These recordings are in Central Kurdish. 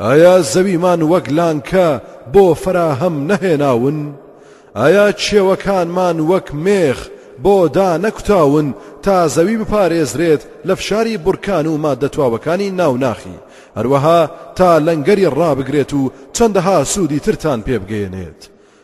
ئایا زەویمان وەک لانکە بۆ فەراهەم نەهێناون؟ ئایا کێوەکانمان وەک مێخ بۆ دانەکوتاون تا زەوی بپارێزرێت لە فشاری بڕکان و ماددە تواوەکانی ناو ناخی، هەروەها تا لەنگەری ڕابگرێت و چەندەها سوودی ترتان پێبگەیەنێت؟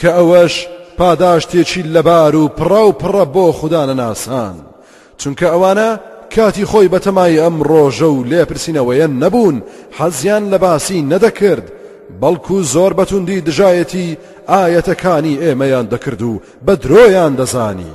کە ئەوەش پاداشتێکی لەبار و پڕاو پڕە بۆ خودانەناسان، چونکە ئەوانە کاتی خۆی بەتەمای ئەم ڕۆژە و لێپرسینەوەیە نەبوون، حەزیان لە باسی نەدەکرد، بەڵکو زۆر بەتوندی دژایەتی ئایەتەکانی ئێمەیان دەکرد و بەدرۆیان دەزانی.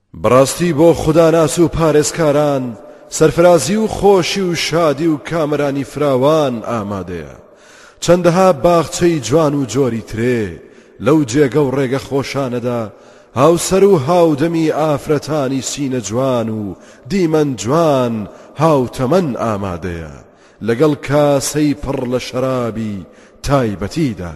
بەڕاستی بۆ خوداناس و پارێزکاران سەرفرازی و خۆشی و شادی و کامەرانی فراوان ئامادەیە، چەندەها باخچەی جوان و جۆری ترێ، لەو جێگە و ڕێگە خۆشانەدا هاوسەر و هاودەمی ئافرەتانی سینە جوان و دیمەن جوان هاوتەمەن ئامادەیە، لەگەڵ کاسەی پڕ لە شەرابی تایبەتیدا.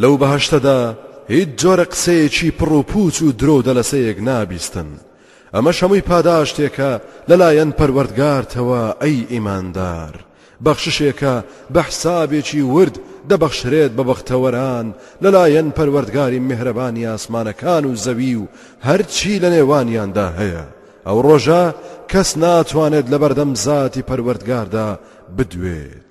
لەو بەهەشتەدا هیچ جۆرە قسەیەکی پڕ و پووچ و درۆ و دەلەسەیەک نابیستن، ئەمەش هەمووی پاداشتێکە لەلایەن پەروەردگارتەوە، ئەی ئیماندار، بەخششێکە بە حسابێکی ورد دەبەخشرێت بە بەختەوەران لەلایەن پەروەردگاری میهرەبانی ئاسمانەکان و زەوی و هەرچی لە نێوانیاندا هەیە، ئەو ڕۆژە کەس ناتوانێت لەبەردەم زاتی پەروەردگاردا بدوێت.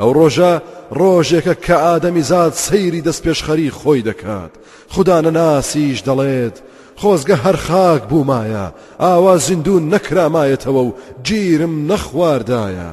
ئەو ڕۆژە ڕۆژێکە کە ئادەمیزاد سەیری دەستپێشخەری خۆی دەکات، خودا نەناسیش دەڵێت، خۆزگە هەر خاک بوومایە، ئاوا زیندوو نەکرامایەتەوە و گیرم نەخواردایە.